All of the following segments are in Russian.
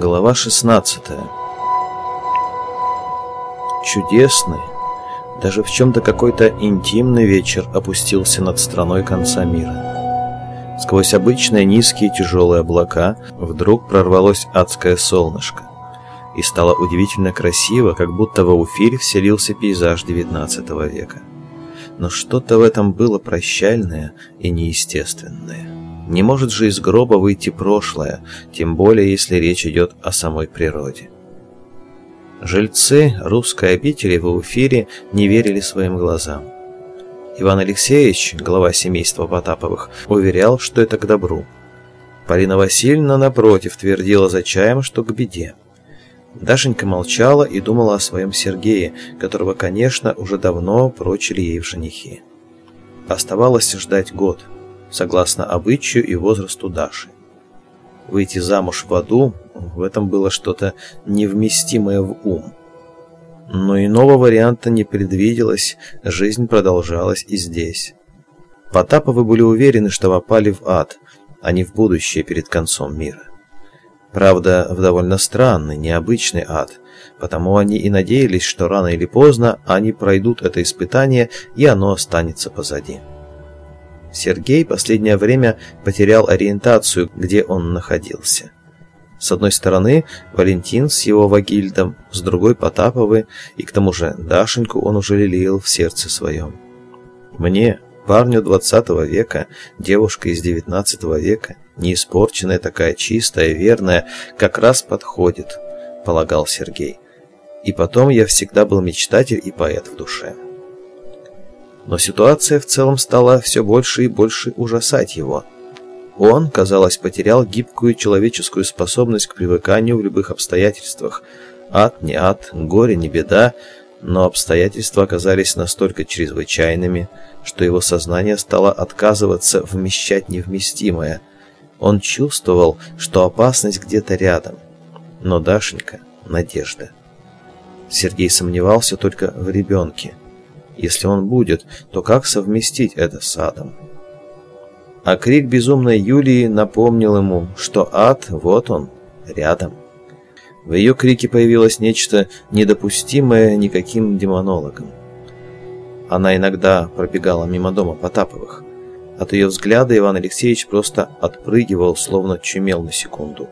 Глава 16 Чудесный, даже в чем-то какой-то интимный вечер опустился над страной конца мира. Сквозь обычные низкие тяжелые облака вдруг прорвалось адское солнышко. И стало удивительно красиво, как будто в Ауфире вселился пейзаж XIX века. Но что-то в этом было прощальное и неестественное. Не может же из гроба выйти прошлое, тем более если речь идет о самой природе. Жильцы русской обители в Уфире не верили своим глазам. Иван Алексеевич, глава семейства Потаповых, уверял, что это к добру. Полина Васильевна, напротив, твердила за чаем, что к беде. Дашенька молчала и думала о своем Сергее, которого, конечно, уже давно прочили ей в женихи. Оставалось ждать год – согласно обычаю и возрасту Даши. Выйти замуж в аду – в этом было что-то невместимое в ум. Но иного варианта не предвиделось, жизнь продолжалась и здесь. Потаповы были уверены, что попали в ад, а не в будущее перед концом мира. Правда, в довольно странный, необычный ад, потому они и надеялись, что рано или поздно они пройдут это испытание, и оно останется позади. Сергей последнее время потерял ориентацию, где он находился. С одной стороны, Валентин с его Вагильдом, с другой Потаповы, и к тому же Дашеньку он уже лелеял в сердце своем. Мне, парню 20 века, девушка из 19 века, не испорченная такая чистая, верная, как раз подходит, полагал Сергей. И потом я всегда был мечтатель и поэт в душе. Но ситуация в целом стала все больше и больше ужасать его. Он, казалось, потерял гибкую человеческую способность к привыканию в любых обстоятельствах. Ад не ад, горе не беда, но обстоятельства оказались настолько чрезвычайными, что его сознание стало отказываться вмещать невместимое. Он чувствовал, что опасность где-то рядом. Но Дашенька — надежда. Сергей сомневался только в ребенке. Если он будет, то как совместить это с адом? А крик безумной Юлии напомнил ему, что ад, вот он, рядом. В ее крике появилось нечто недопустимое никаким демонологом. Она иногда пробегала мимо дома Потаповых. От ее взгляда Иван Алексеевич просто отпрыгивал, словно чумел на секунду.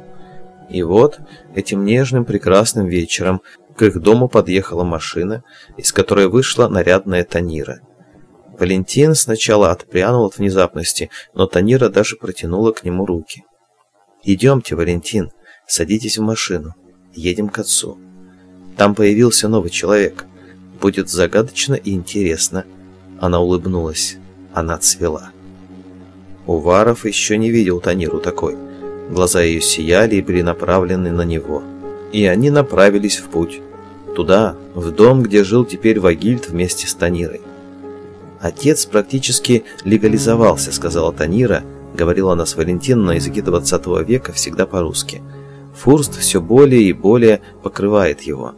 И вот, этим нежным прекрасным вечером к их дому подъехала машина, из которой вышла нарядная Танира. Валентин сначала отпрянул от внезапности, но Танира даже протянула к нему руки. «Идемте, Валентин, садитесь в машину. Едем к отцу. Там появился новый человек. Будет загадочно и интересно». Она улыбнулась. Она цвела. Уваров еще не видел Таниру такой. Глаза ее сияли и были направлены на него. И они направились в путь. Туда, в дом, где жил теперь Вагильд вместе с Танирой. «Отец практически легализовался», — сказала Танира, говорила она с Валентином на языке 20 века всегда по-русски. Фурст все более и более покрывает его.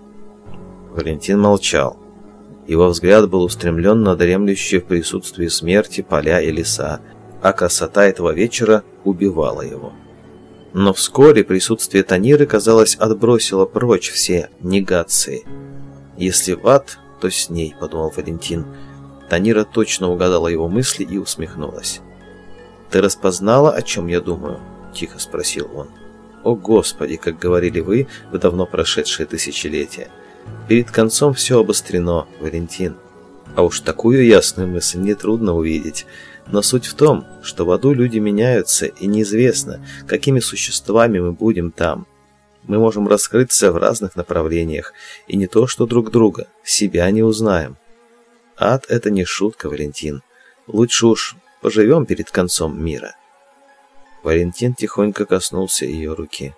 Валентин молчал. Его взгляд был устремлен на дремлющие в присутствии смерти поля и леса, а красота этого вечера убивала его. Но вскоре присутствие Таниры, казалось, отбросило прочь все негации. «Если в ад, то с ней», — подумал Валентин. Танира точно угадала его мысли и усмехнулась. «Ты распознала, о чем я думаю?» — тихо спросил он. «О, Господи, как говорили вы в давно прошедшее тысячелетие! Перед концом все обострено, Валентин. А уж такую ясную мысль нетрудно увидеть». Но суть в том, что в аду люди меняются, и неизвестно, какими существами мы будем там. Мы можем раскрыться в разных направлениях, и не то что друг друга, себя не узнаем. Ад — это не шутка, Валентин. Лучше уж поживем перед концом мира. Валентин тихонько коснулся ее руки.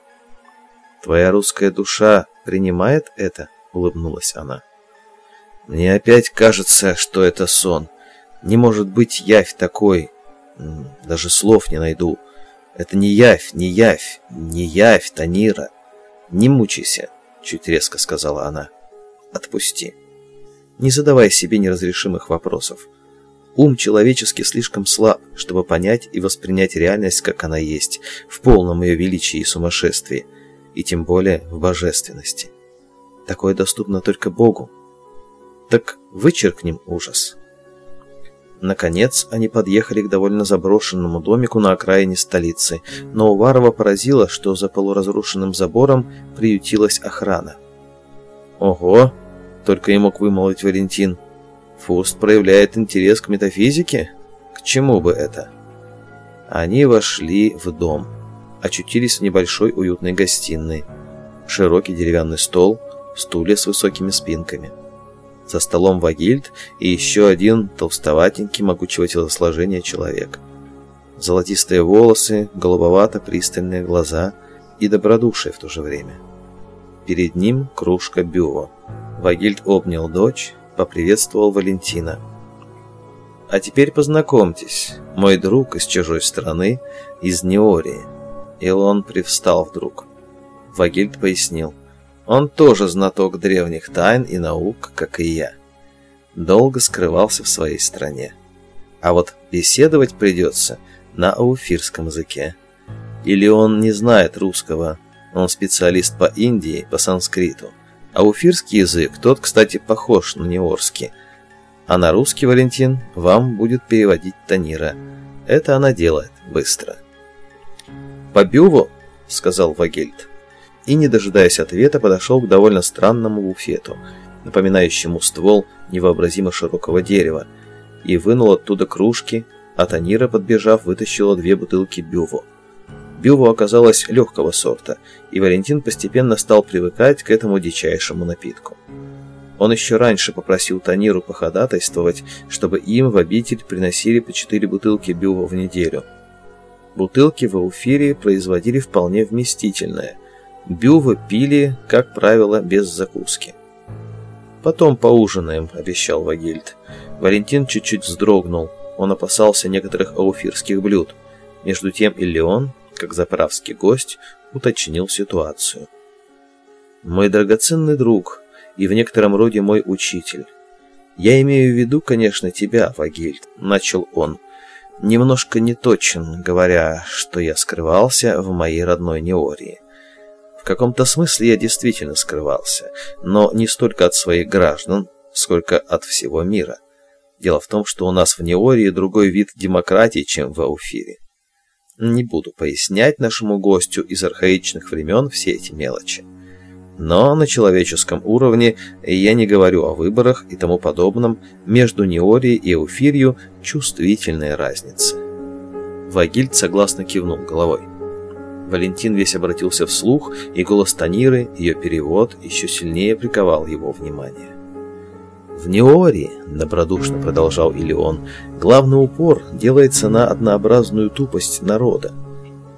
«Твоя русская душа принимает это?» — улыбнулась она. «Мне опять кажется, что это сон», не может быть явь такой. Даже слов не найду. Это не явь, не явь, не явь, Танира. Не мучайся, чуть резко сказала она. Отпусти. Не задавай себе неразрешимых вопросов. Ум человеческий слишком слаб, чтобы понять и воспринять реальность, как она есть, в полном ее величии и сумасшествии. и тем более в божественности. Такое доступно только Богу. Так вычеркнем ужас. Наконец, они подъехали к довольно заброшенному домику на окраине столицы, но Уварова поразило, что за полуразрушенным забором приютилась охрана. «Ого!» — только и мог вымолвить Валентин. «Фуст проявляет интерес к метафизике? К чему бы это?» Они вошли в дом, очутились в небольшой уютной гостиной. Широкий деревянный стол, стулья с высокими спинками — за столом Вагильд и еще один толстоватенький могучего телосложения человек. Золотистые волосы, голубовато-пристальные глаза и добродушие в то же время. Перед ним кружка бюво. Вагильд обнял дочь, поприветствовал Валентина. «А теперь познакомьтесь, мой друг из чужой страны, из Неории». Илон привстал вдруг. Вагильд пояснил. Он тоже знаток древних тайн и наук, как и я. Долго скрывался в своей стране. А вот беседовать придется на ауфирском языке. Или он не знает русского, он специалист по Индии, по санскриту. Ауфирский язык, тот, кстати, похож на неорский. А на русский, Валентин, вам будет переводить Танира. Это она делает быстро. «По бюву?» — сказал Вагельд и, не дожидаясь ответа, подошел к довольно странному буфету, напоминающему ствол невообразимо широкого дерева, и вынул оттуда кружки, а Танира, подбежав, вытащила две бутылки бюво. Бюво оказалось легкого сорта, и Валентин постепенно стал привыкать к этому дичайшему напитку. Он еще раньше попросил Таниру походатайствовать, чтобы им в обитель приносили по четыре бутылки бюва в неделю. Бутылки в Ауфире производили вполне вместительное, Бювы пили, как правило, без закуски. «Потом поужинаем», — обещал Вагильд. Валентин чуть-чуть вздрогнул. Он опасался некоторых ауфирских блюд. Между тем и Леон, как заправский гость, уточнил ситуацию. «Мой драгоценный друг и в некотором роде мой учитель. Я имею в виду, конечно, тебя, Вагильд», — начал он. «Немножко неточен, говоря, что я скрывался в моей родной Неории. В каком-то смысле я действительно скрывался, но не столько от своих граждан, сколько от всего мира. Дело в том, что у нас в Неории другой вид демократии, чем в Ауфире. Не буду пояснять нашему гостю из архаичных времен все эти мелочи. Но на человеческом уровне, я не говорю о выборах и тому подобном, между Неорией и Ауфирью чувствительная разница. Вагильд согласно кивнул головой. Валентин весь обратился вслух, и голос Таниры, ее перевод, еще сильнее приковал его внимание. В Неории, добродушно продолжал Илион, главный упор делается на однообразную тупость народа.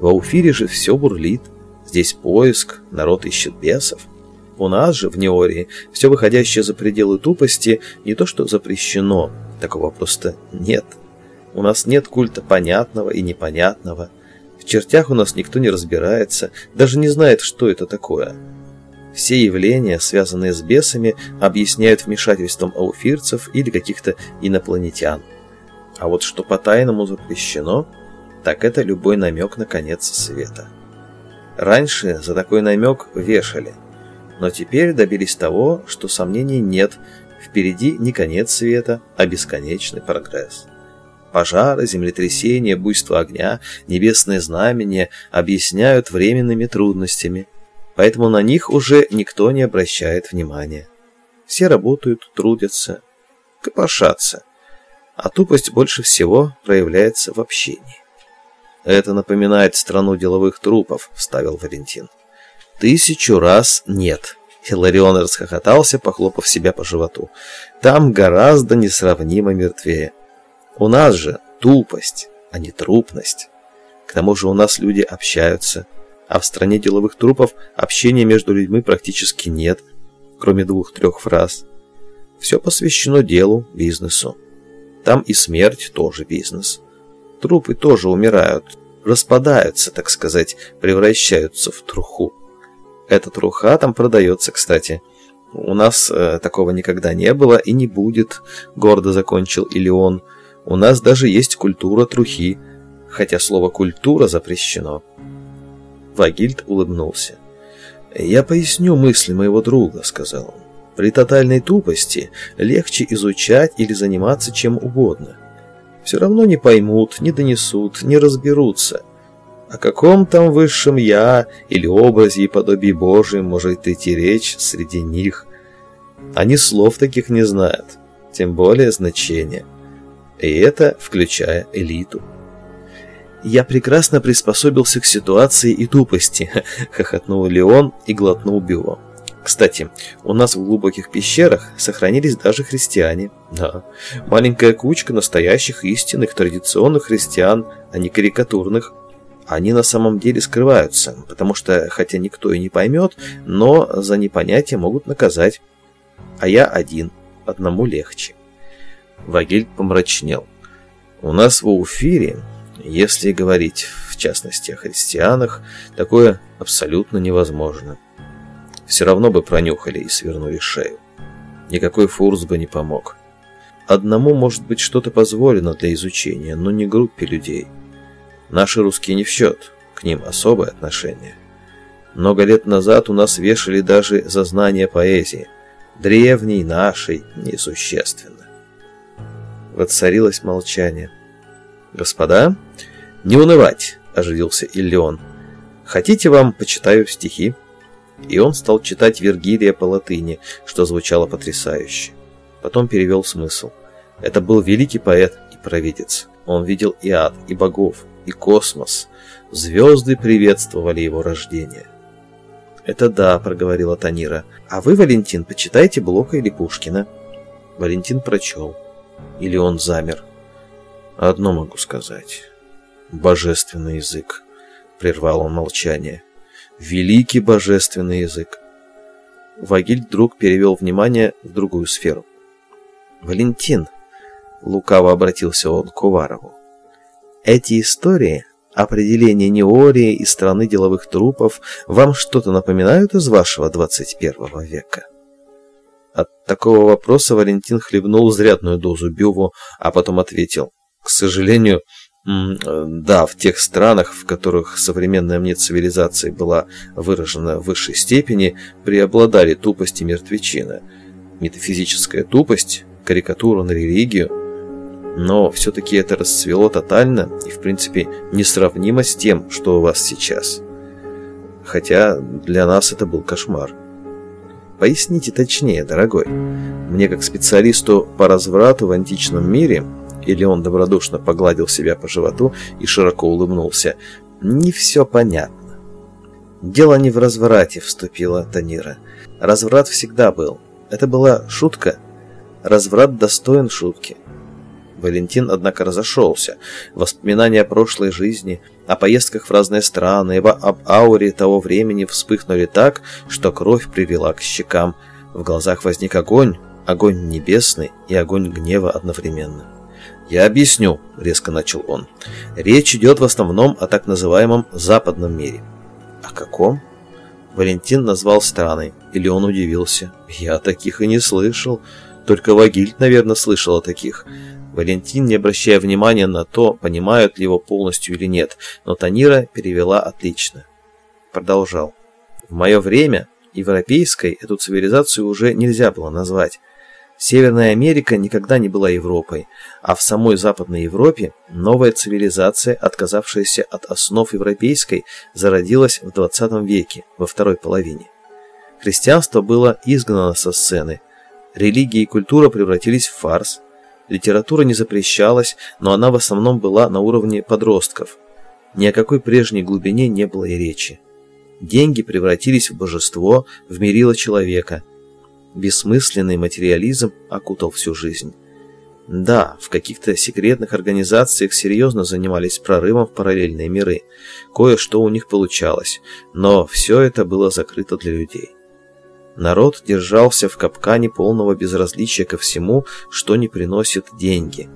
В Ауфире же все бурлит, здесь поиск, народ ищет бесов. У нас же, в Неории, все выходящее за пределы тупости не то что запрещено, такого просто нет. У нас нет культа понятного и непонятного, в чертях у нас никто не разбирается, даже не знает, что это такое. Все явления, связанные с бесами, объясняют вмешательством ауфирцев или каких-то инопланетян. А вот что по-тайному запрещено, так это любой намек на конец света. Раньше за такой намек вешали, но теперь добились того, что сомнений нет, впереди не конец света, а бесконечный прогресс. Пожары, землетрясения, буйство огня, небесные знамения объясняют временными трудностями, поэтому на них уже никто не обращает внимания. Все работают, трудятся, копошатся, а тупость больше всего проявляется в общении. «Это напоминает страну деловых трупов», — вставил Валентин. «Тысячу раз нет». Хиларион расхохотался, похлопав себя по животу. «Там гораздо несравнимо мертвее». У нас же тупость, а не трупность. К тому же у нас люди общаются, а в стране деловых трупов общения между людьми практически нет, кроме двух-трех фраз. Все посвящено делу, бизнесу. Там и смерть тоже бизнес. Трупы тоже умирают, распадаются, так сказать, превращаются в труху. Эта труха там продается, кстати. У нас э, такого никогда не было и не будет, гордо закончил Илион. У нас даже есть культура трухи, хотя слово «культура» запрещено. Вагильд улыбнулся. «Я поясню мысли моего друга», — сказал он. «При тотальной тупости легче изучать или заниматься чем угодно. Все равно не поймут, не донесут, не разберутся. О каком там высшем «я» или образе и подобии Божьем может идти речь среди них? Они слов таких не знают, тем более значения. И это включая элиту. «Я прекрасно приспособился к ситуации и тупости», — хохотнул Леон и глотнул Бюро. «Кстати, у нас в глубоких пещерах сохранились даже христиане. Да, маленькая кучка настоящих истинных традиционных христиан, а не карикатурных. Они на самом деле скрываются, потому что, хотя никто и не поймет, но за непонятие могут наказать. А я один, одному легче». Вагиль помрачнел. «У нас в Уфире если говорить, в частности, о христианах, такое абсолютно невозможно. Все равно бы пронюхали и свернули шею. Никакой фурс бы не помог. Одному, может быть, что-то позволено для изучения, но не группе людей. Наши русские не в счет, к ним особое отношение. Много лет назад у нас вешали даже за знание поэзии. Древней, нашей, несущественно. Воцарилось молчание. «Господа, не унывать!» – оживился Иллион. «Хотите, вам почитаю стихи?» И он стал читать Вергилия по латыни, что звучало потрясающе. Потом перевел смысл. Это был великий поэт и провидец. Он видел и ад, и богов, и космос. Звезды приветствовали его рождение. «Это да», — проговорила Танира. «А вы, Валентин, почитайте Блока или Пушкина». Валентин прочел. Или он замер. Одно могу сказать. Божественный язык. Прервал он молчание. Великий божественный язык. Вагиль вдруг перевел внимание в другую сферу. «Валентин», — лукаво обратился он к Уварову, — «эти истории, определение Неории и страны деловых трупов, вам что-то напоминают из вашего 21 века?» От такого вопроса Валентин хлебнул зрядную дозу бюву, а потом ответил — к сожалению, да, в тех странах, в которых современная мне цивилизация была выражена в высшей степени, преобладали тупость и мертвечина. Метафизическая тупость, карикатура на религию. Но все-таки это расцвело тотально и, в принципе, несравнимо с тем, что у вас сейчас. Хотя для нас это был кошмар. Поясните точнее, дорогой. Мне, как специалисту по разврату в античном мире, или он добродушно погладил себя по животу и широко улыбнулся. «Не все понятно». «Дело не в разврате», — вступила Танира. «Разврат всегда был. Это была шутка. Разврат достоин шутки». Валентин, однако, разошелся. Воспоминания о прошлой жизни, о поездках в разные страны, об ауре того времени вспыхнули так, что кровь прилила к щекам. В глазах возник огонь, огонь небесный и огонь гнева одновременно. «Я объясню», — резко начал он. «Речь идет в основном о так называемом западном мире». «О каком?» Валентин назвал страны, или он удивился. «Я таких и не слышал. Только Вагильд, наверное, слышал о таких». Валентин, не обращая внимания на то, понимают ли его полностью или нет, но Танира перевела отлично. Продолжал. «В мое время европейской эту цивилизацию уже нельзя было назвать. Северная Америка никогда не была Европой, а в самой Западной Европе новая цивилизация, отказавшаяся от основ европейской, зародилась в 20 веке, во второй половине. Христианство было изгнано со сцены, религия и культура превратились в фарс, литература не запрещалась, но она в основном была на уровне подростков. Ни о какой прежней глубине не было и речи. Деньги превратились в божество, в мерило человека – Бессмысленный материализм окутал всю жизнь. Да, в каких-то секретных организациях серьезно занимались прорывом в параллельные миры. Кое-что у них получалось, но все это было закрыто для людей. Народ держался в капкане полного безразличия ко всему, что не приносит деньги.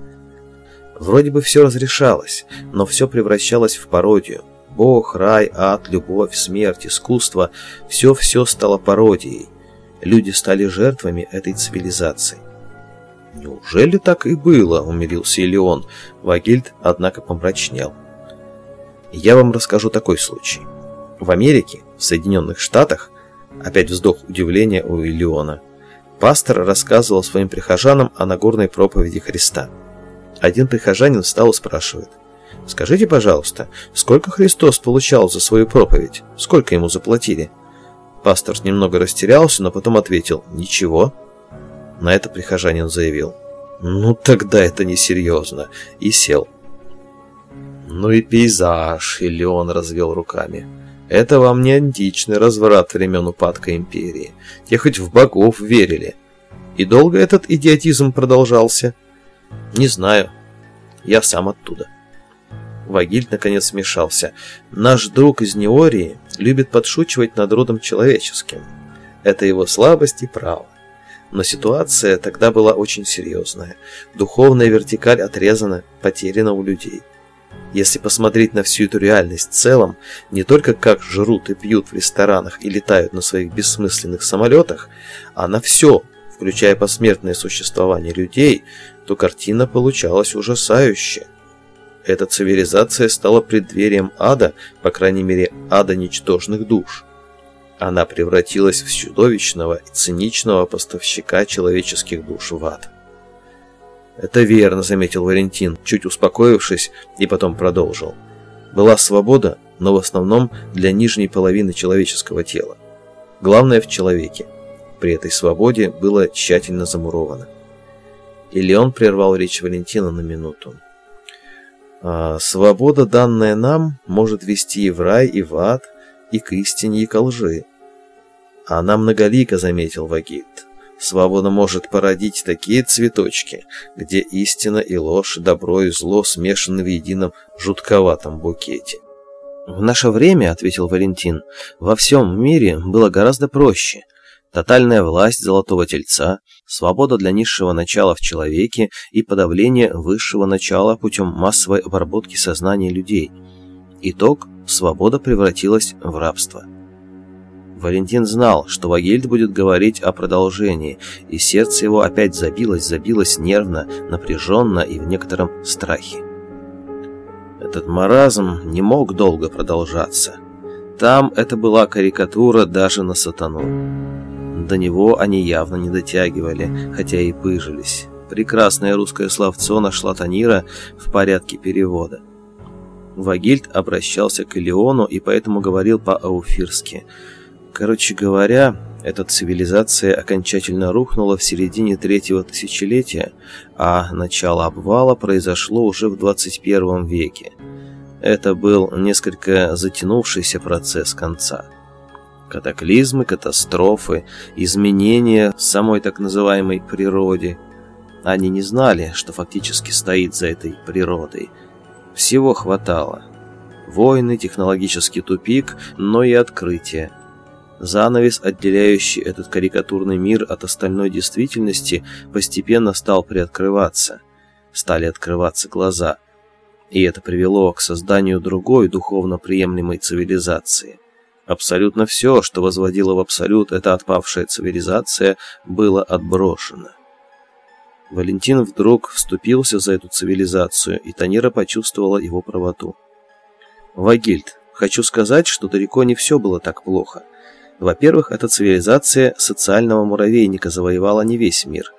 Вроде бы все разрешалось, но все превращалось в пародию. Бог, рай, ад, любовь, смерть, искусство – все-все стало пародией. Люди стали жертвами этой цивилизации. «Неужели так и было?» – умилился Элеон. Вагильд, однако, помрачнел. «Я вам расскажу такой случай. В Америке, в Соединенных Штатах, Опять вздох удивления у Илиона. Пастор рассказывал своим прихожанам о Нагорной проповеди Христа. Один прихожанин встал и спрашивает. «Скажите, пожалуйста, сколько Христос получал за свою проповедь? Сколько ему заплатили?» Пастор немного растерялся, но потом ответил «Ничего». На это прихожанин заявил «Ну тогда это несерьезно» и сел. «Ну и пейзаж», — или он развел руками. «Это вам не античный разврат времен упадка империи. Те хоть в богов верили. И долго этот идиотизм продолжался?» «Не знаю. Я сам оттуда». Вагиль наконец смешался. «Наш друг из Неории любит подшучивать над родом человеческим. Это его слабость и право. Но ситуация тогда была очень серьезная. Духовная вертикаль отрезана, потеряна у людей. Если посмотреть на всю эту реальность в целом, не только как жрут и пьют в ресторанах и летают на своих бессмысленных самолетах, а на все, включая посмертное существование людей, то картина получалась ужасающая. Эта цивилизация стала преддверием ада, по крайней мере, ада ничтожных душ. Она превратилась в чудовищного и циничного поставщика человеческих душ в ад. «Это верно», — заметил Валентин, чуть успокоившись, и потом продолжил. «Была свобода, но в основном для нижней половины человеческого тела. Главное в человеке. При этой свободе было тщательно замуровано». Или он прервал речь Валентина на минуту. А, «Свобода, данная нам, может вести и в рай, и в ад, и к истине, и к лжи. Она многолика, заметил Вагит. Свобода может породить такие цветочки, где истина и ложь, добро и зло смешаны в едином жутковатом букете. «В наше время, — ответил Валентин, — во всем мире было гораздо проще. Тотальная власть золотого тельца, свобода для низшего начала в человеке и подавление высшего начала путем массовой обработки сознания людей. Итог – свобода превратилась в рабство. Валентин знал, что Вагельд будет говорить о продолжении, и сердце его опять забилось, забилось нервно, напряженно и в некотором страхе. Этот маразм не мог долго продолжаться. Там это была карикатура даже на сатану. До него они явно не дотягивали, хотя и пыжились. Прекрасное русское словцо нашла Танира в порядке перевода. Вагильд обращался к Элеону и поэтому говорил по-ауфирски – Короче говоря, эта цивилизация окончательно рухнула в середине третьего тысячелетия, а начало обвала произошло уже в 21 веке. Это был несколько затянувшийся процесс конца. Катаклизмы, катастрофы, изменения в самой так называемой природе. Они не знали, что фактически стоит за этой природой. Всего хватало. Войны, технологический тупик, но и открытия. Занавес, отделяющий этот карикатурный мир от остальной действительности, постепенно стал приоткрываться. Стали открываться глаза. И это привело к созданию другой духовно приемлемой цивилизации. Абсолютно все, что возводило в абсолют эта отпавшая цивилизация, было отброшено. Валентин вдруг вступился за эту цивилизацию, и Танира почувствовала его правоту. «Вагильд, хочу сказать, что далеко не все было так плохо. Во-первых, эта цивилизация социального муравейника завоевала не весь мир.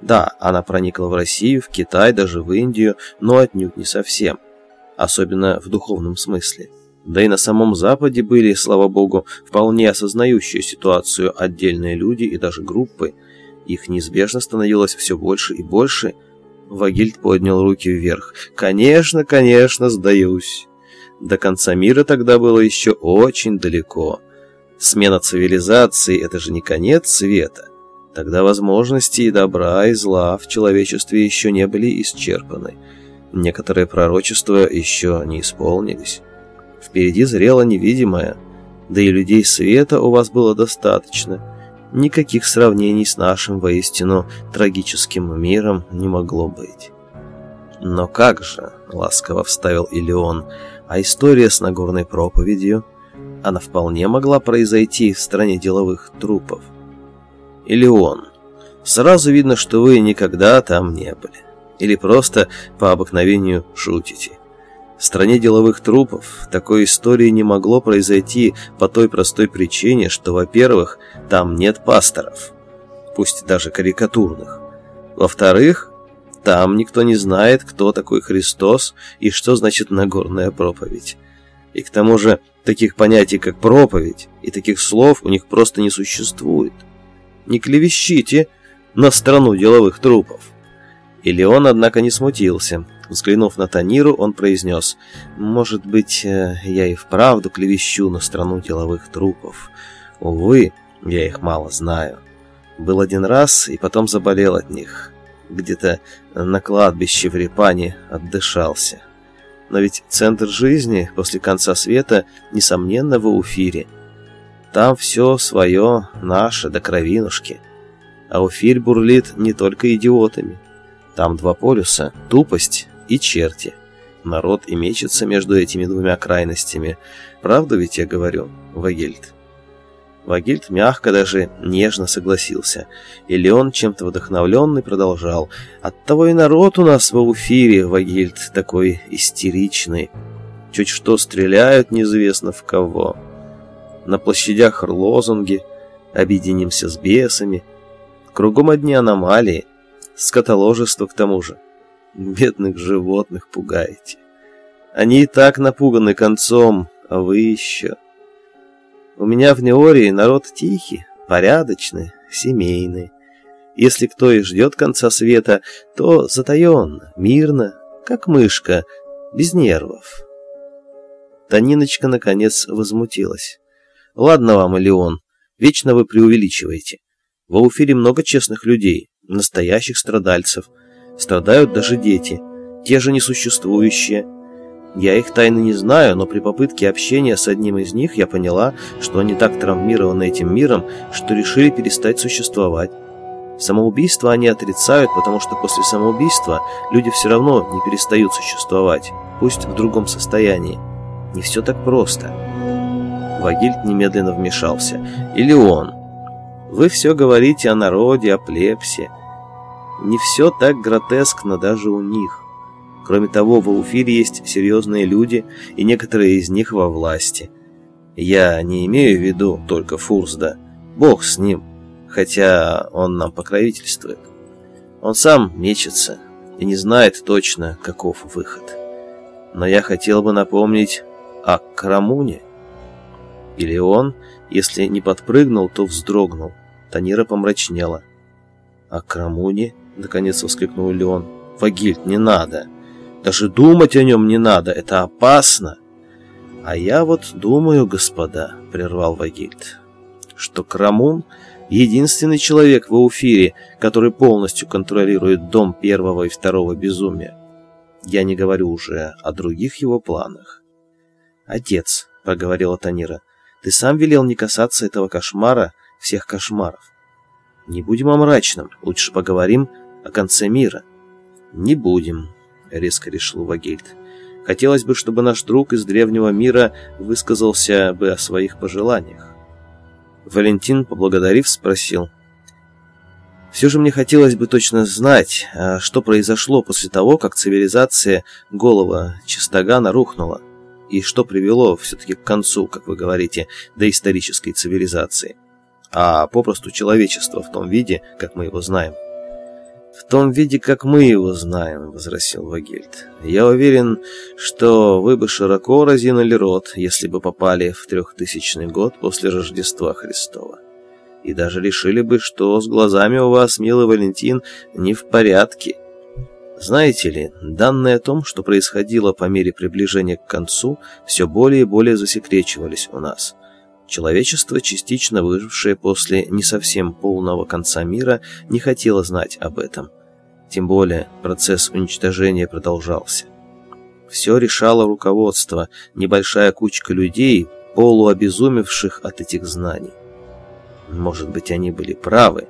Да, она проникла в Россию, в Китай, даже в Индию, но отнюдь не совсем. Особенно в духовном смысле. Да и на самом Западе были, слава богу, вполне осознающие ситуацию отдельные люди и даже группы. Их неизбежно становилось все больше и больше. Вагильд поднял руки вверх. «Конечно, конечно, сдаюсь». До конца мира тогда было еще очень далеко. Смена цивилизации – это же не конец света. Тогда возможности и добра, и зла в человечестве еще не были исчерпаны. Некоторые пророчества еще не исполнились. Впереди зрело невидимое. Да и людей света у вас было достаточно. Никаких сравнений с нашим воистину трагическим миром не могло быть. «Но как же?» — ласково вставил Илеон. «А история с Нагорной проповедью?» Она вполне могла произойти в стране деловых трупов. Или он. Сразу видно, что вы никогда там не были. Или просто по обыкновению шутите. В стране деловых трупов такой истории не могло произойти по той простой причине, что, во-первых, там нет пасторов, пусть даже карикатурных. Во-вторых, там никто не знает, кто такой Христос и что значит Нагорная проповедь. И к тому же таких понятий, как проповедь, и таких слов у них просто не существует. Не клевещите на страну деловых трупов. Или он, однако, не смутился. Взглянув на Таниру, он произнес, «Может быть, э, я и вправду клевещу на страну деловых трупов. Увы, я их мало знаю. Был один раз и потом заболел от них. Где-то на кладбище в Репане отдышался. Но ведь центр жизни после конца света, несомненно, в Уфире. Там все свое, наше, до кровинушки. А Уфирь бурлит не только идиотами. Там два полюса – тупость и черти. Народ и мечется между этими двумя крайностями. Правду ведь я говорю, Вагельд? Вагильд мягко, даже нежно согласился. И Леон, чем-то вдохновленный, продолжал. «Оттого и народ у нас в Уфире, Вагильд, такой истеричный. Чуть что стреляют неизвестно в кого. На площадях лозунги «Объединимся с бесами». Кругом одни аномалии. Скотоложество к тому же. Бедных животных пугаете. Они и так напуганы концом, а вы еще... У меня в Неории народ тихий, порядочный, семейный. Если кто и ждет конца света, то затаенно, мирно, как мышка, без нервов. Таниночка, наконец, возмутилась. «Ладно вам, Элеон, вечно вы преувеличиваете. В Ауфире много честных людей, настоящих страдальцев. Страдают даже дети, те же несуществующие. Я их тайны не знаю, но при попытке общения с одним из них я поняла, что они так травмированы этим миром, что решили перестать существовать. Самоубийство они отрицают, потому что после самоубийства люди все равно не перестают существовать, пусть в другом состоянии. Не все так просто. Вагильд немедленно вмешался. Или он. Вы все говорите о народе, о плепсе. Не все так гротескно даже у них. Кроме того, в Ауфире есть серьезные люди, и некоторые из них во власти. Я не имею в виду только Фурсда. Бог с ним, хотя он нам покровительствует. Он сам мечется и не знает точно, каков выход. Но я хотел бы напомнить о Крамуне. Или он, если не подпрыгнул, то вздрогнул. Танира помрачнела. «О Крамуне?» — наконец воскликнул Леон. «Вагильд, не надо!» Даже думать о нем не надо, это опасно. А я вот думаю, господа, прервал Вагильд, что Крамун — единственный человек в Ауфире, который полностью контролирует дом первого и второго безумия. Я не говорю уже о других его планах. «Отец», — проговорила Танира, — «ты сам велел не касаться этого кошмара, всех кошмаров. Не будем о мрачном, лучше поговорим о конце мира». «Не будем», резко решил Вагельд. Хотелось бы, чтобы наш друг из древнего мира высказался бы о своих пожеланиях. Валентин, поблагодарив, спросил. Все же мне хотелось бы точно знать, а что произошло после того, как цивилизация голова Чистогана рухнула, и что привело все-таки к концу, как вы говорите, доисторической цивилизации, а попросту человечество в том виде, как мы его знаем. «В том виде, как мы его знаем», — возразил Вагельд. «Я уверен, что вы бы широко разинули рот, если бы попали в трехтысячный год после Рождества Христова. И даже решили бы, что с глазами у вас, милый Валентин, не в порядке. Знаете ли, данные о том, что происходило по мере приближения к концу, все более и более засекречивались у нас». Человечество, частично выжившее после не совсем полного конца мира, не хотело знать об этом. Тем более процесс уничтожения продолжался. Все решало руководство, небольшая кучка людей, полуобезумевших от этих знаний. Может быть, они были правы.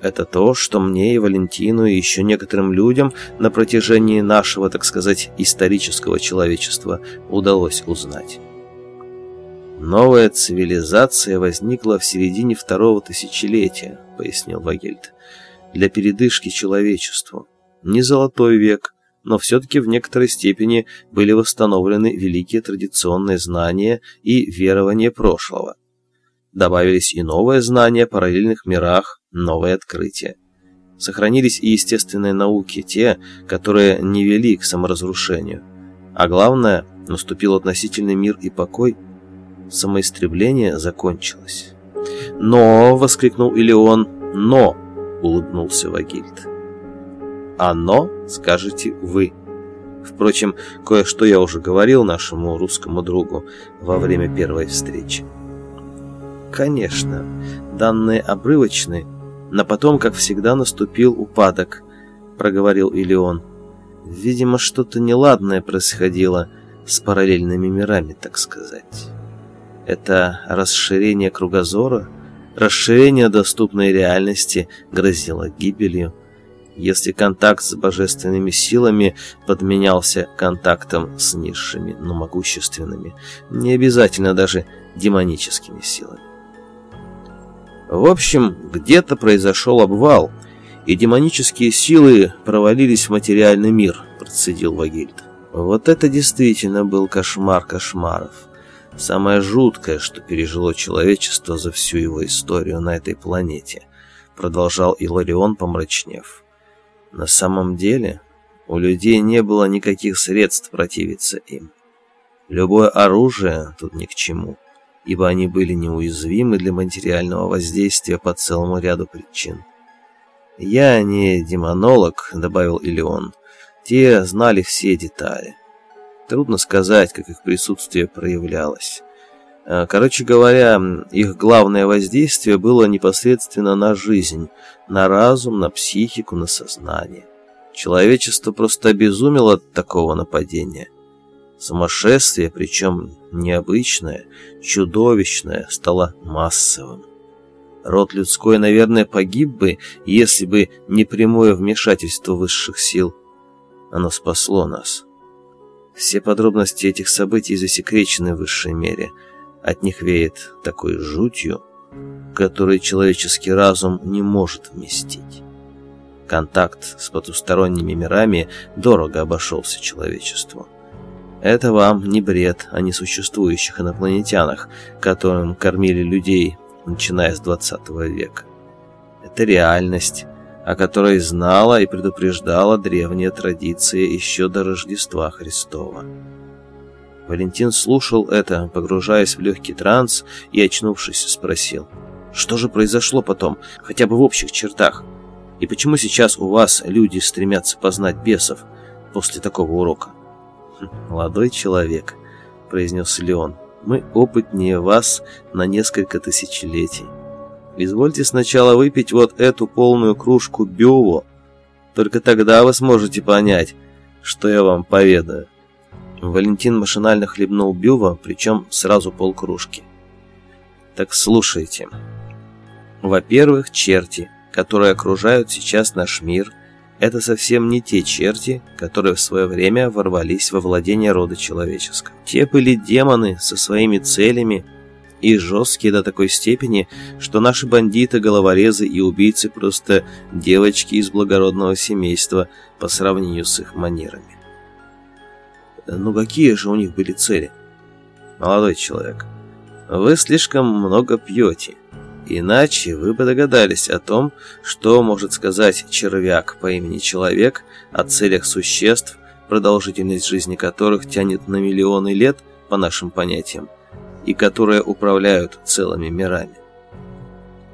Это то, что мне и Валентину, и еще некоторым людям на протяжении нашего, так сказать, исторического человечества удалось узнать. «Новая цивилизация возникла в середине второго тысячелетия», — пояснил Вагельд, — «для передышки человечеству. Не золотой век, но все-таки в некоторой степени были восстановлены великие традиционные знания и верования прошлого. Добавились и новые знания о параллельных мирах, новые открытия. Сохранились и естественные науки, те, которые не вели к саморазрушению. А главное, наступил относительный мир и покой, самоистребление закончилось. «Но!» — воскликнул Илеон. «Но!» — улыбнулся Вагильд. «Оно, скажете вы». Впрочем, кое-что я уже говорил нашему русскому другу во время первой встречи. Конечно, данные обрывочны, но потом, как всегда, наступил упадок, проговорил Илеон. Видимо, что-то неладное происходило с параллельными мирами, так сказать. Это расширение кругозора, расширение доступной реальности грозило гибелью. Если контакт с божественными силами подменялся контактом с низшими, но могущественными, не обязательно даже демоническими силами. В общем, где-то произошел обвал, и демонические силы провалились в материальный мир, процедил Вагильд. Вот это действительно был кошмар кошмаров. Самое жуткое, что пережило человечество за всю его историю на этой планете, продолжал Иларион, помрачнев. На самом деле, у людей не было никаких средств противиться им. Любое оружие тут ни к чему, ибо они были неуязвимы для материального воздействия по целому ряду причин. «Я не демонолог», — добавил Илеон. «Те знали все детали. Трудно сказать, как их присутствие проявлялось. Э, короче говоря, их главное воздействие было непосредственно на жизнь, на разум, на психику, на сознание. Человечество просто обезумело от такого нападения. Сумасшествие, причем необычное, чудовищное, стало массовым. Род людской, наверное, погиб бы, если бы не прямое вмешательство высших сил. Оно спасло нас. Все подробности этих событий засекречены в высшей мере. От них веет такой жутью, которую человеческий разум не может вместить. Контакт с потусторонними мирами дорого обошелся человечеству. Это вам не бред о несуществующих инопланетянах, которым кормили людей, начиная с 20 века. Это реальность, о которой знала и предупреждала древняя традиция еще до Рождества Христова. Валентин слушал это, погружаясь в легкий транс, и, очнувшись, спросил, «Что же произошло потом, хотя бы в общих чертах? И почему сейчас у вас люди стремятся познать бесов после такого урока?» «Хм, «Молодой человек», — произнес Леон, — «мы опытнее вас на несколько тысячелетий. Извольте сначала выпить вот эту полную кружку бюво. Только тогда вы сможете понять, что я вам поведаю. Валентин машинально хлебнул бюва, причем сразу полкружки. Так слушайте. Во-первых, черти, которые окружают сейчас наш мир, это совсем не те черти, которые в свое время ворвались во владение рода человеческого. Те были демоны со своими целями, и жесткие до такой степени, что наши бандиты, головорезы и убийцы просто девочки из благородного семейства по сравнению с их манерами. Ну какие же у них были цели? Молодой человек, вы слишком много пьете. Иначе вы бы догадались о том, что может сказать червяк по имени Человек о целях существ, продолжительность жизни которых тянет на миллионы лет, по нашим понятиям, и которые управляют целыми мирами.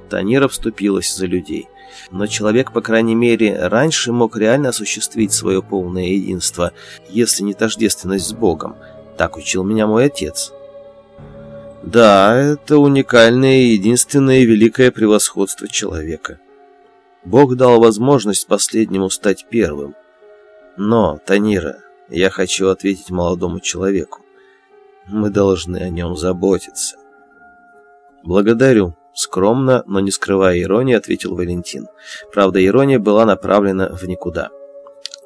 Танира вступилась за людей, но человек, по крайней мере, раньше мог реально осуществить свое полное единство, если не тождественность с Богом. Так учил меня мой отец. Да, это уникальное и единственное великое превосходство человека. Бог дал возможность последнему стать первым. Но, Танира, я хочу ответить молодому человеку. Мы должны о нем заботиться. Благодарю. Скромно, но не скрывая иронии, ответил Валентин. Правда, ирония была направлена в никуда.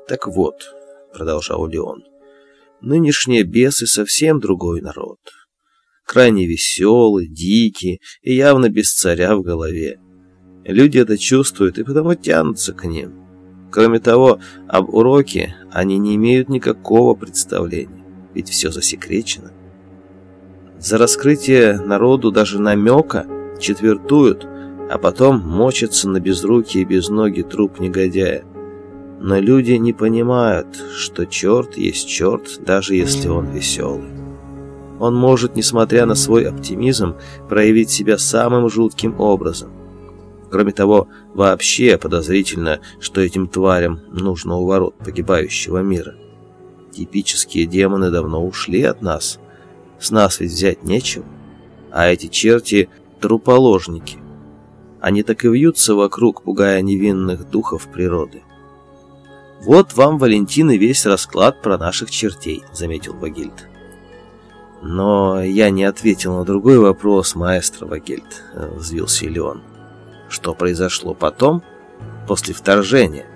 Так вот, продолжал Леон, нынешние бесы совсем другой народ. Крайне веселый, дикий и явно без царя в голове. Люди это чувствуют и потому тянутся к ним. Кроме того, об уроке они не имеют никакого представления, ведь все засекречено. За раскрытие народу даже намека четвертуют, а потом мочатся на безрукий и безногий труп негодяя. Но люди не понимают, что черт есть черт, даже если он веселый. Он может, несмотря на свой оптимизм, проявить себя самым жутким образом. Кроме того, вообще подозрительно, что этим тварям нужно у ворот погибающего мира. Типические демоны давно ушли от нас. С нас ведь взять нечего. А эти черти — труположники. Они так и вьются вокруг, пугая невинных духов природы. «Вот вам, Валентин, и весь расклад про наших чертей», — заметил Вагильд. «Но я не ответил на другой вопрос, маэстро Вагильд», — взвился Леон. «Что произошло потом, после вторжения?»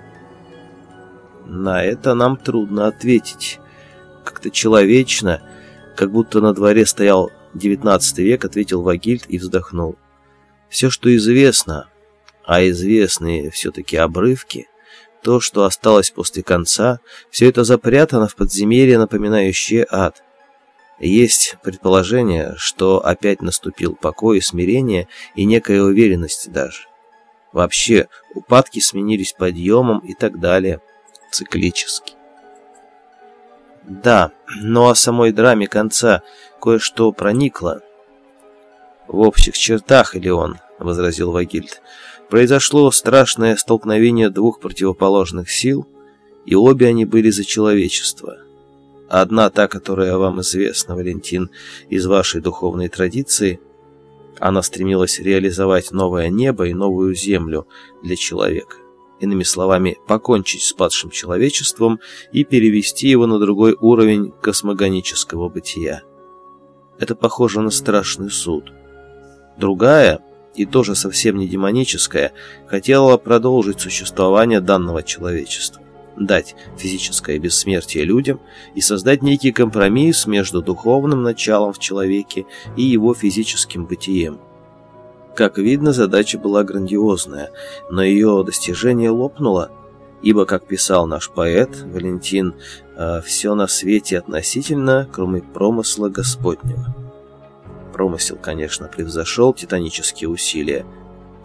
«На это нам трудно ответить. Как-то человечно, как будто на дворе стоял девятнадцатый век», — ответил Вагильд и вздохнул. «Все, что известно, а известные все-таки обрывки...» То, что осталось после конца, все это запрятано в подземелье, напоминающее ад. Есть предположение, что опять наступил покой и смирение, и некая уверенность даже. Вообще, упадки сменились подъемом и так далее, циклически. Да, но о самой драме конца кое-что проникло. В общих чертах, или он, возразил Вагильд, Произошло страшное столкновение двух противоположных сил, и обе они были за человечество. Одна та, которая вам известна, Валентин, из вашей духовной традиции, она стремилась реализовать новое небо и новую землю для человека. Иными словами, покончить с падшим человечеством и перевести его на другой уровень космогонического бытия. Это похоже на страшный суд. Другая и тоже совсем не демоническая, хотела продолжить существование данного человечества, дать физическое бессмертие людям и создать некий компромисс между духовным началом в человеке и его физическим бытием. Как видно, задача была грандиозная, но ее достижение лопнуло, ибо, как писал наш поэт Валентин, «Э, «все на свете относительно, кроме промысла Господнего». Промысел, конечно, превзошел титанические усилия.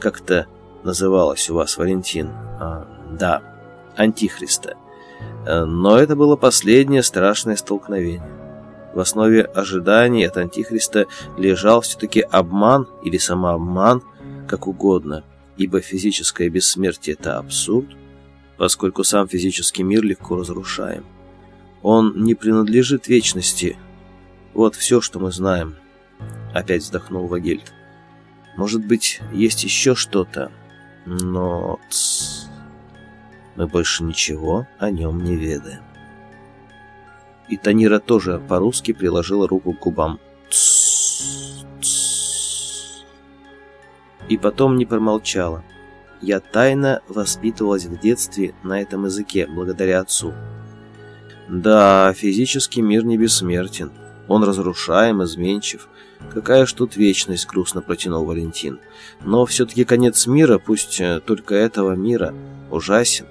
Как-то называлось у вас, Валентин? А, да, Антихриста. Э, но это было последнее страшное столкновение. В основе ожиданий от Антихриста лежал все-таки обман или самообман, как угодно, ибо физическое бессмертие – это абсурд, поскольку сам физический мир легко разрушаем. Он не принадлежит вечности. Вот все, что мы знаем. Опять вздохнул Вагельд. Может быть, есть еще что-то, но... Мы больше ничего о нем не ведаем. И Танира тоже по-русски приложила руку к губам. И потом не промолчала. Я тайно воспитывалась в детстве на этом языке, благодаря отцу. Да, физический мир не бессмертен. Он разрушаем, изменчив. Какая ж тут вечность, грустно протянул Валентин. Но все-таки конец мира, пусть э, только этого мира, ужасен.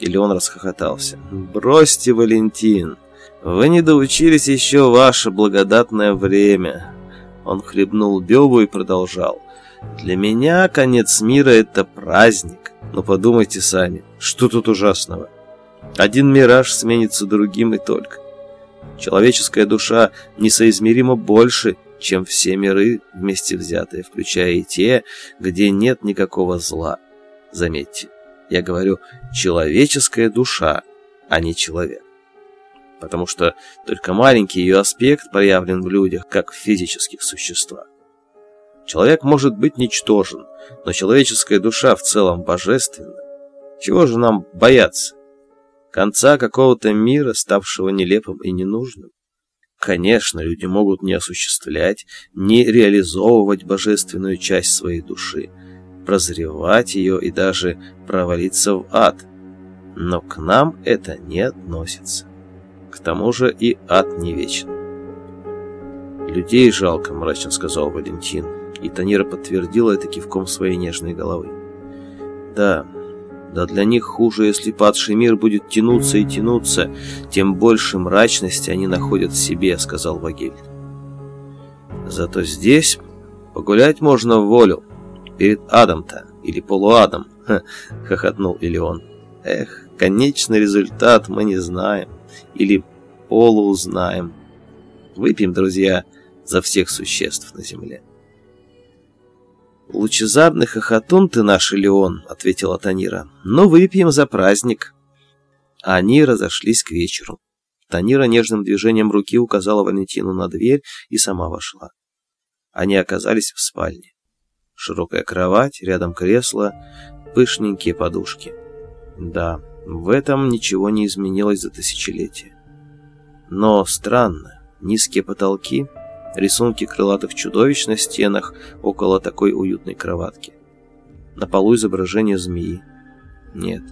Или он расхохотался. «Бросьте, Валентин, вы не доучились еще ваше благодатное время». Он хлебнул бебу и продолжал. «Для меня конец мира — это праздник. Но подумайте сами, что тут ужасного? Один мираж сменится другим и только. Человеческая душа несоизмеримо больше, чем все миры вместе взятые, включая и те, где нет никакого зла. Заметьте, я говорю «человеческая душа», а не «человек». Потому что только маленький ее аспект проявлен в людях, как в физических существах. Человек может быть ничтожен, но человеческая душа в целом божественна. Чего же нам бояться? конца какого-то мира, ставшего нелепым и ненужным. Конечно, люди могут не осуществлять, не реализовывать божественную часть своей души, прозревать ее и даже провалиться в ад. Но к нам это не относится. К тому же и ад не вечен. «Людей жалко», — мрачно сказал Валентин, и Танира подтвердила это кивком своей нежной головы. «Да, Да для них хуже, если падший мир будет тянуться и тянуться, тем больше мрачности они находят в себе, сказал Вагиль. Зато здесь погулять можно в волю, перед адом-то, или полуадом, хохотнул Илеон. Эх, конечный результат мы не знаем, или полуузнаем. Выпьем, друзья, за всех существ на земле. «Лучезарный хохотун ты наш, Леон», — ответила Танира. «Но выпьем за праздник». Они разошлись к вечеру. Танира нежным движением руки указала Валентину на дверь и сама вошла. Они оказались в спальне. Широкая кровать, рядом кресло, пышненькие подушки. Да, в этом ничего не изменилось за тысячелетия. Но странно, низкие потолки, рисунки крылатых чудовищ на стенах около такой уютной кроватки. На полу изображение змеи. Нет,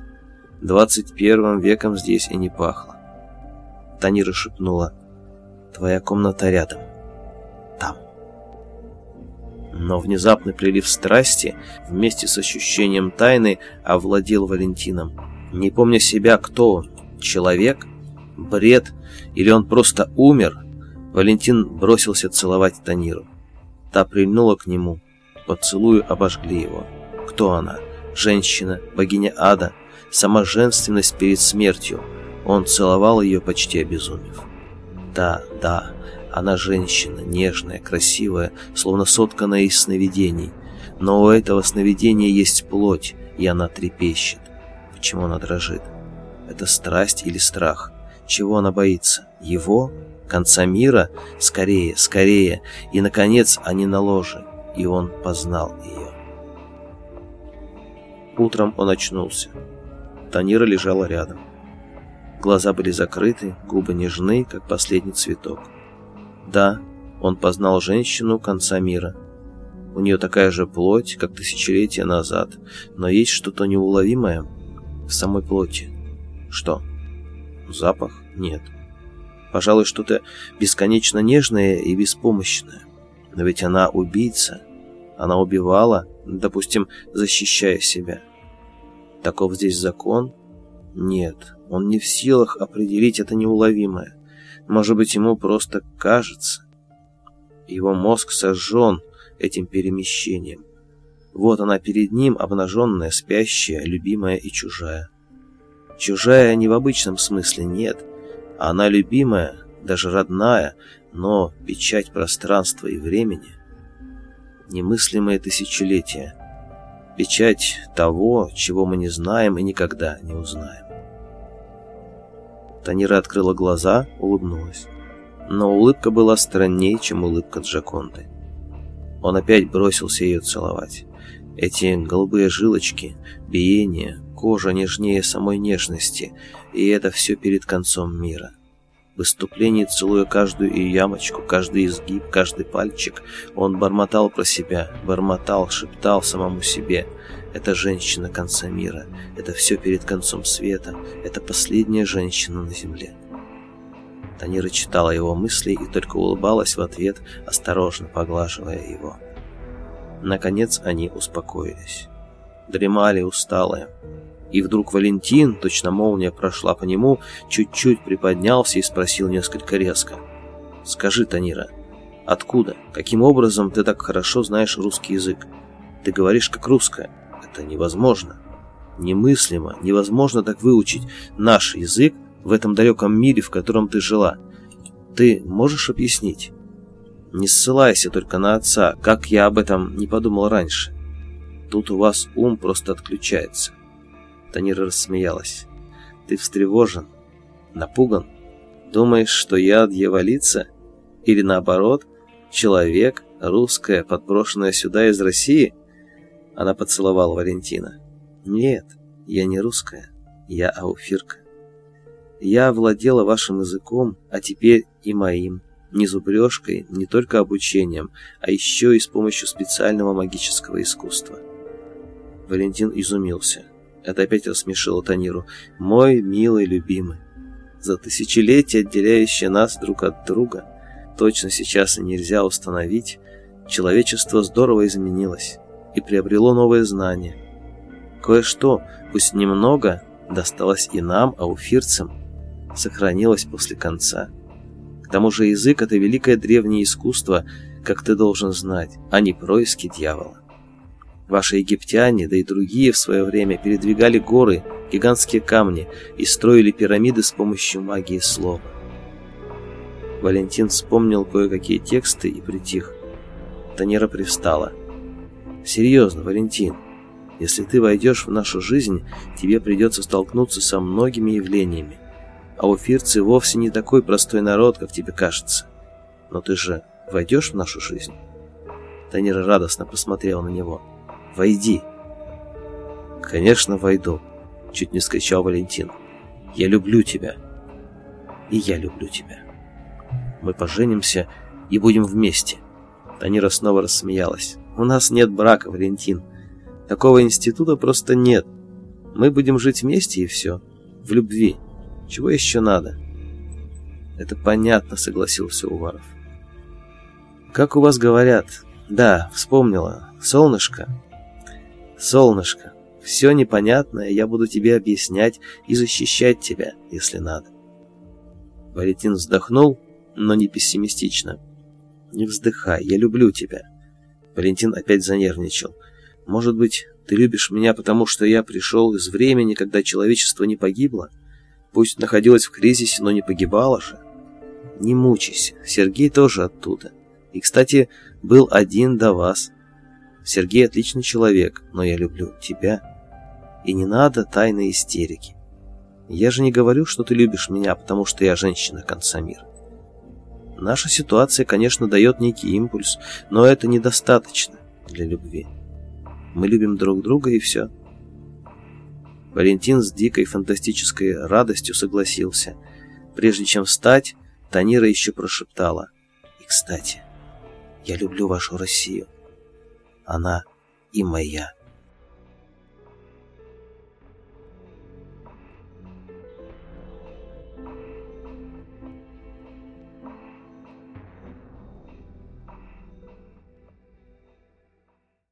двадцать первым веком здесь и не пахло. Танира шепнула, «Твоя комната рядом, там». Но внезапный прилив страсти вместе с ощущением тайны овладел Валентином. Не помня себя, кто он, человек, бред или он просто умер, Валентин бросился целовать Таниру. Та прильнула к нему. Поцелуи обожгли его. Кто она? Женщина, богиня ада, сама женственность перед смертью. Он целовал ее, почти обезумев. Да, да, она женщина, нежная, красивая, словно сотканная из сновидений. Но у этого сновидения есть плоть, и она трепещет. Почему она дрожит? Это страсть или страх? Чего она боится? Его? Конца мира? Скорее, скорее. И, наконец, они на ложе, и он познал ее. Утром он очнулся. Танира лежала рядом. Глаза были закрыты, губы нежны, как последний цветок. Да, он познал женщину конца мира. У нее такая же плоть, как тысячелетия назад, но есть что-то неуловимое в самой плоти. Что? Запах? Нет. Пожалуй, что-то бесконечно нежное и беспомощное. Но ведь она убийца. Она убивала, допустим, защищая себя. Таков здесь закон? Нет, он не в силах определить это неуловимое. Может быть, ему просто кажется. Его мозг сожжен этим перемещением. Вот она перед ним, обнаженная, спящая, любимая и чужая. Чужая не в обычном смысле, нет. Она любимая, даже родная, но печать пространства и времени. Немыслимое тысячелетие. Печать того, чего мы не знаем и никогда не узнаем. Танира открыла глаза, улыбнулась. Но улыбка была страннее, чем улыбка Джаконты. Он опять бросился ее целовать. Эти голубые жилочки, биение, кожа нежнее самой нежности, и это все перед концом мира. Выступлении, целуя каждую ее ямочку, каждый изгиб, каждый пальчик, он бормотал про себя, бормотал, шептал самому себе — это женщина конца мира. Это все перед концом света. Это последняя женщина на земле. Танира читала его мысли и только улыбалась в ответ, осторожно поглаживая его. Наконец они успокоились. Дремали усталые. И вдруг Валентин, точно молния прошла по нему, чуть-чуть приподнялся и спросил несколько резко. «Скажи, Танира, откуда, каким образом ты так хорошо знаешь русский язык? Ты говоришь как русская». Это невозможно. Немыслимо, невозможно так выучить наш язык в этом далеком мире, в котором ты жила. Ты можешь объяснить? Не ссылайся только на отца, как я об этом не подумал раньше. Тут у вас ум просто отключается. Танира рассмеялась. Ты встревожен, напуган? Думаешь, что я дьяволица? Или наоборот, человек, русская, подброшенная сюда из России – она поцеловала Валентина. «Нет, я не русская, я ауфирка. Я владела вашим языком, а теперь и моим. Не зубрежкой, не только обучением, а еще и с помощью специального магического искусства». Валентин изумился. Это опять рассмешило Таниру. «Мой милый любимый, за тысячелетия, отделяющие нас друг от друга, точно сейчас и нельзя установить, человечество здорово изменилось и приобрело новые знания. Кое-что, пусть немного, досталось и нам, а уфирцам, сохранилось после конца. К тому же язык — это великое древнее искусство, как ты должен знать, а не происки дьявола. Ваши египтяне, да и другие в свое время передвигали горы, гигантские камни и строили пирамиды с помощью магии слова. Валентин вспомнил кое-какие тексты и притих. Танера привстала. «Серьезно, Валентин, если ты войдешь в нашу жизнь, тебе придется столкнуться со многими явлениями. А уфирцы вовсе не такой простой народ, как тебе кажется. Но ты же войдешь в нашу жизнь?» Танера радостно посмотрела на него. Войди. Конечно, войду, чуть не скричал Валентин. Я люблю тебя. И я люблю тебя. Мы поженимся и будем вместе. Танира снова рассмеялась. У нас нет брака, Валентин. Такого института просто нет. Мы будем жить вместе и все. В любви. Чего еще надо? Это понятно, согласился Уваров. Как у вас говорят? Да, вспомнила. Солнышко. Солнышко, все непонятное я буду тебе объяснять и защищать тебя, если надо. Валентин вздохнул, но не пессимистично. Не вздыхай, я люблю тебя. Валентин опять занервничал. Может быть, ты любишь меня, потому что я пришел из времени, когда человечество не погибло? Пусть находилось в кризисе, но не погибало же. Не мучайся, Сергей тоже оттуда. И, кстати, был один до вас. Сергей отличный человек, но я люблю тебя. И не надо тайной истерики. Я же не говорю, что ты любишь меня, потому что я женщина конца мира. Наша ситуация, конечно, дает некий импульс, но это недостаточно для любви. Мы любим друг друга и все. Валентин с дикой фантастической радостью согласился. Прежде чем встать, Танира еще прошептала. И, кстати, я люблю вашу Россию она и моя.